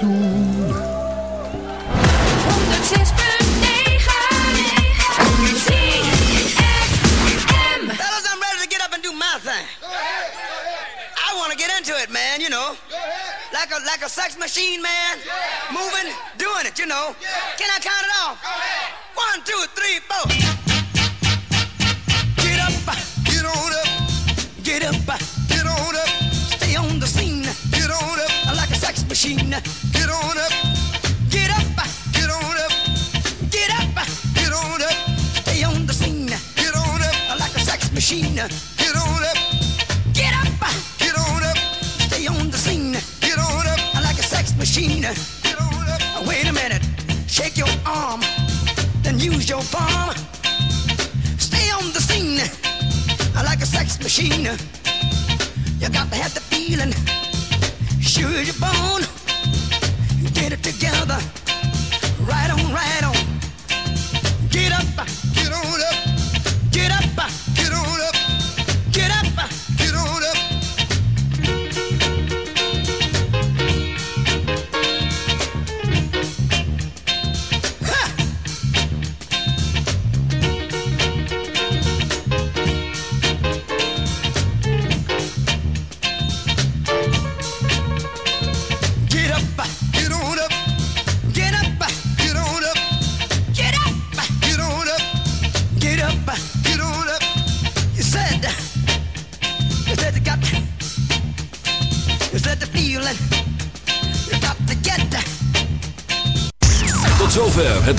doen. 106.9 Fellas, I'm ready to get up and do my thing. I want to get into it, man, you know. Like a like a sex machine, man. Moving, doing it, you know. Can I count it off? One, two, three, four. Machine. Get up, get on up, get up, get on up, stay on the scene, get on up, like a sex machine, get on up get up, get on up. Stay on the scene. Get on up like a sex machine. wait a minute, shake your arm, then use your farm. Stay on the scene, like a sex machine. You got to have the feeling. Sure as you're born. Together. Right on, right on.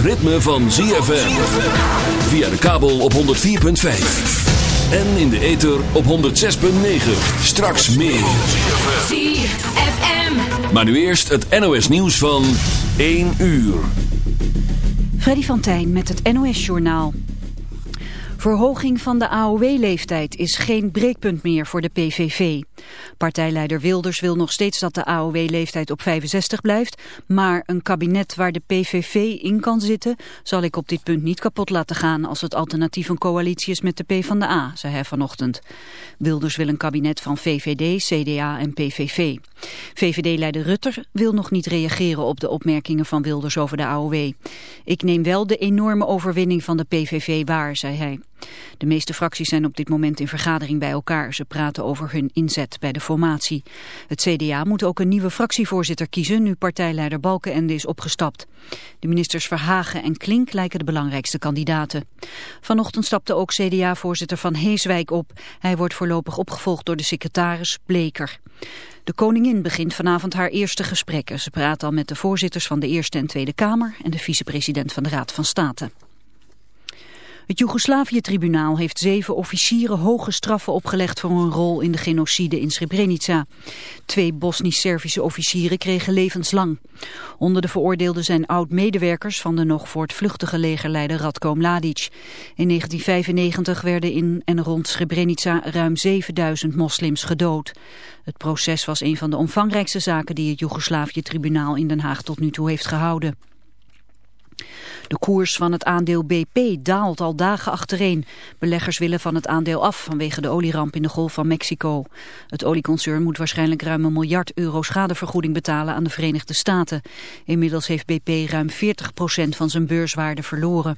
Het ritme van ZFM. Via de kabel op 104.5. En in de ether op 106.9. Straks meer. ZFM Maar nu eerst het NOS nieuws van 1 uur. Freddy van Tijn met het NOS-journaal. Verhoging van de AOW-leeftijd is geen breekpunt meer voor de PVV. Partijleider Wilders wil nog steeds dat de AOW-leeftijd op 65 blijft, maar een kabinet waar de PVV in kan zitten, zal ik op dit punt niet kapot laten gaan als het alternatief een coalitie is met de PvdA, zei hij vanochtend. Wilders wil een kabinet van VVD, CDA en PVV. VVD-leider Rutter wil nog niet reageren op de opmerkingen van Wilders over de AOW. Ik neem wel de enorme overwinning van de PVV waar, zei hij. De meeste fracties zijn op dit moment in vergadering bij elkaar. Ze praten over hun inzet bij de formatie. Het CDA moet ook een nieuwe fractievoorzitter kiezen nu partijleider Balkenende is opgestapt. De ministers Verhagen en Klink lijken de belangrijkste kandidaten. Vanochtend stapte ook CDA-voorzitter Van Heeswijk op. Hij wordt voorlopig opgevolgd door de secretaris Bleker. De koningin begint vanavond haar eerste gesprekken. Ze praat al met de voorzitters van de Eerste en Tweede Kamer en de vicepresident van de Raad van State. Het Joegoslavië-tribunaal heeft zeven officieren hoge straffen opgelegd voor hun rol in de genocide in Srebrenica. Twee Bosnisch-Servische officieren kregen levenslang. Onder de veroordeelden zijn oud-medewerkers van de nog voortvluchtige legerleider Radko Mladic. In 1995 werden in en rond Srebrenica ruim 7000 moslims gedood. Het proces was een van de omvangrijkste zaken die het Joegoslavië-tribunaal in Den Haag tot nu toe heeft gehouden. De koers van het aandeel BP daalt al dagen achtereen. Beleggers willen van het aandeel af vanwege de olieramp in de Golf van Mexico. Het olieconcern moet waarschijnlijk ruim een miljard euro schadevergoeding betalen aan de Verenigde Staten. Inmiddels heeft BP ruim 40% van zijn beurswaarde verloren.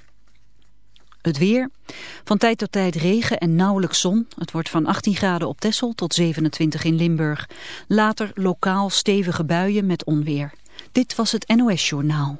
Het weer. Van tijd tot tijd regen en nauwelijks zon. Het wordt van 18 graden op Texel tot 27 in Limburg. Later lokaal stevige buien met onweer. Dit was het NOS Journaal.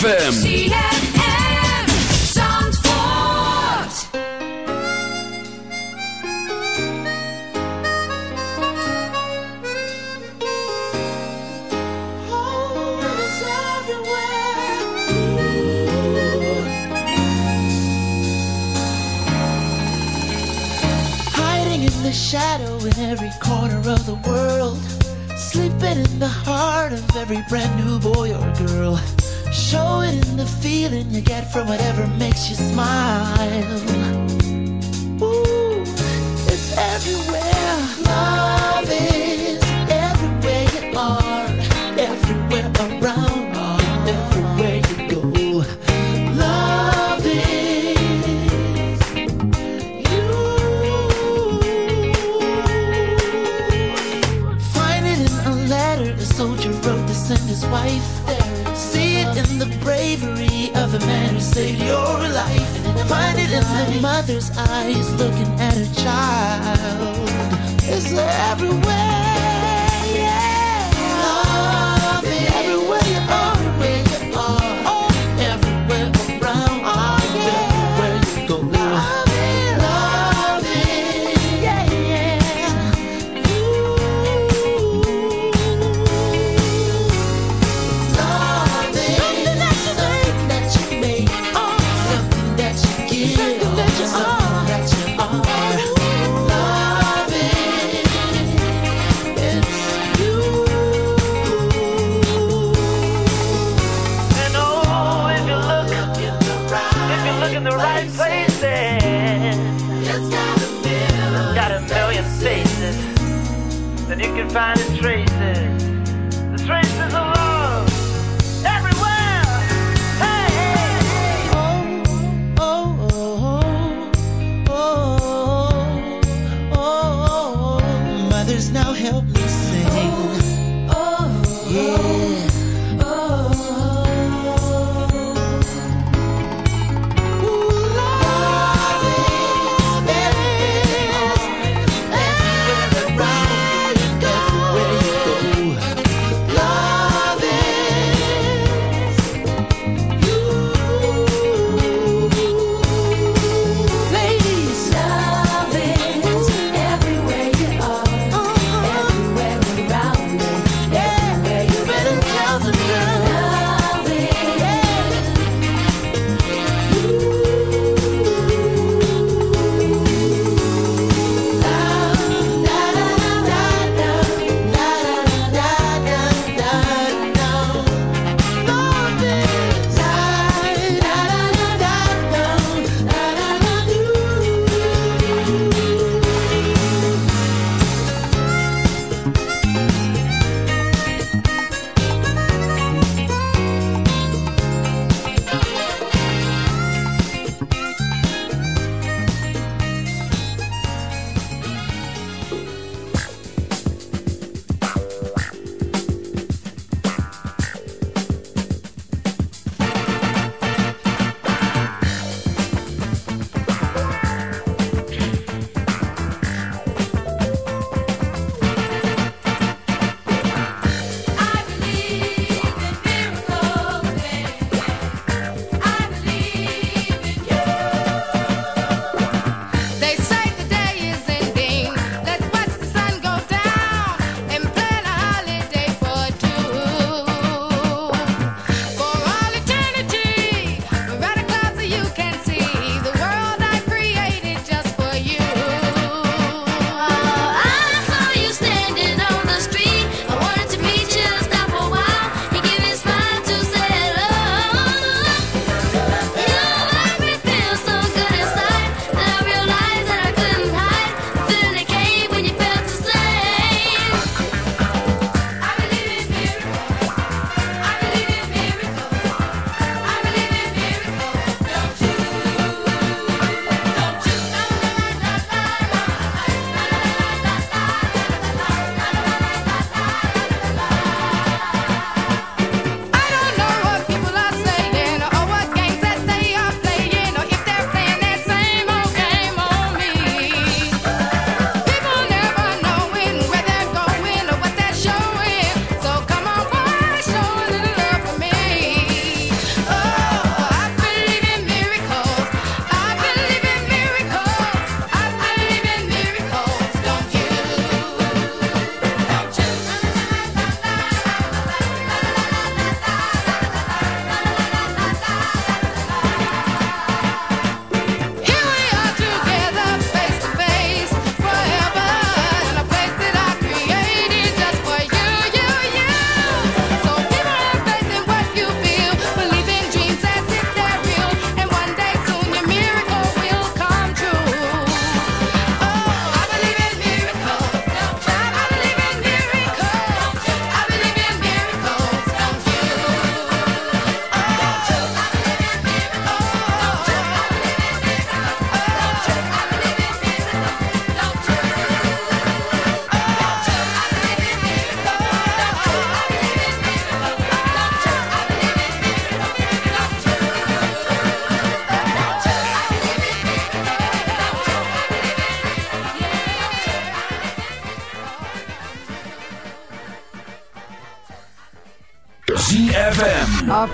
ZFM. can find a trace.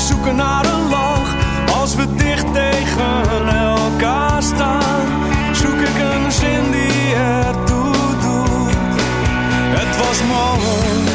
zoeken naar een lach. Als we dicht tegen elkaar staan, zoek ik een zin die ertoe doet. Het was mooi,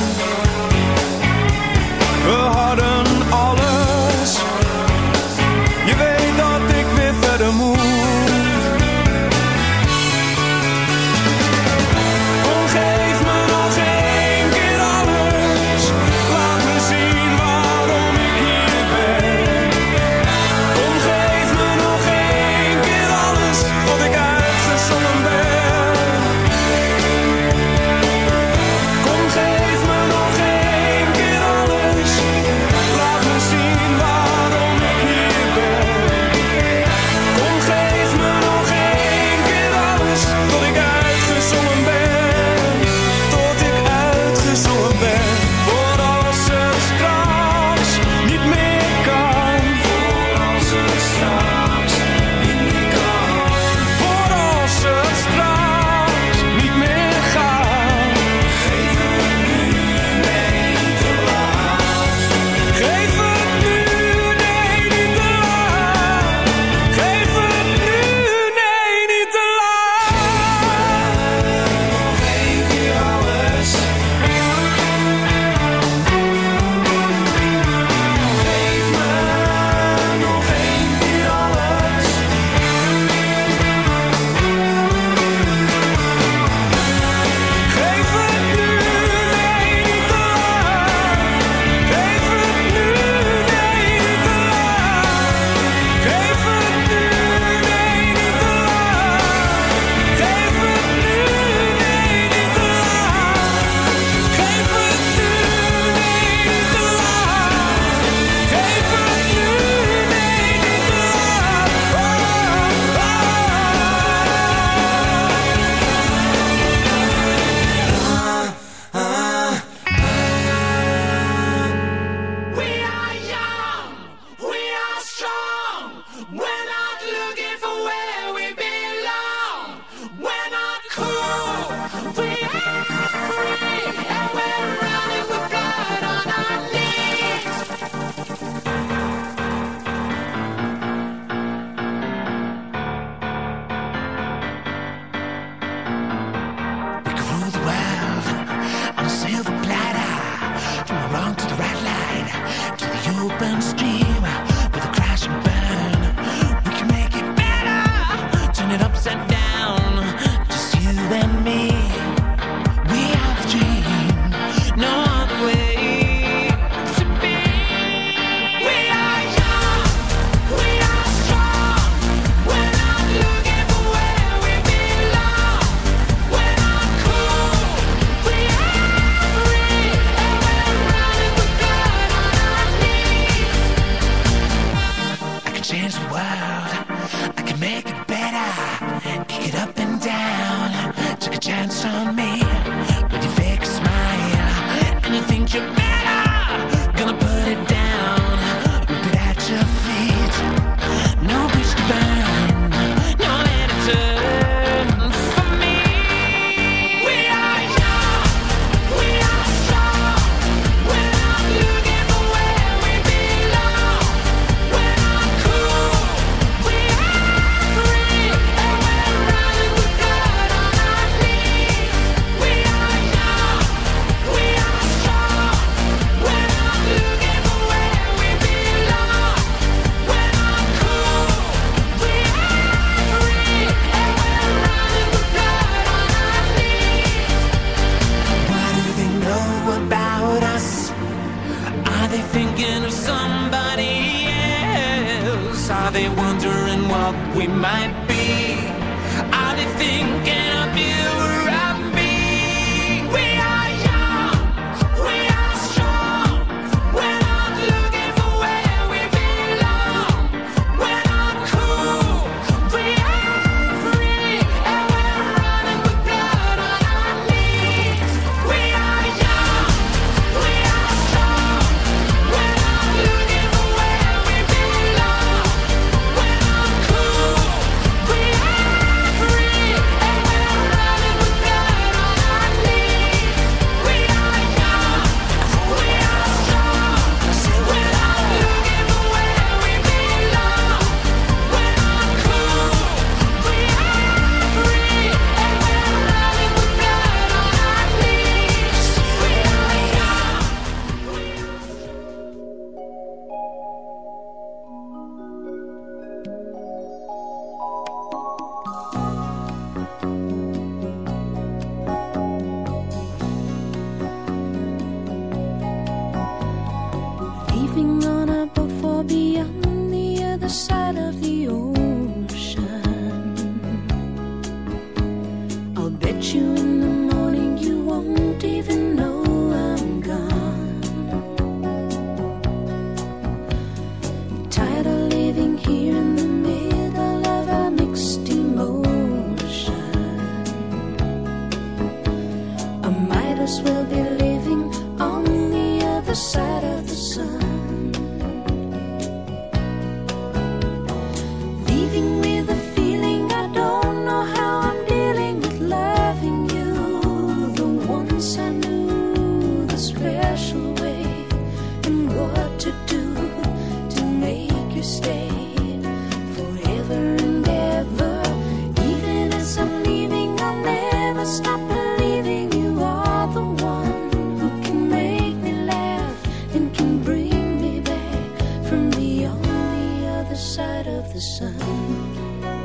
of the sun.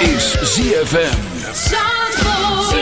Is ZFM. Zandvoort.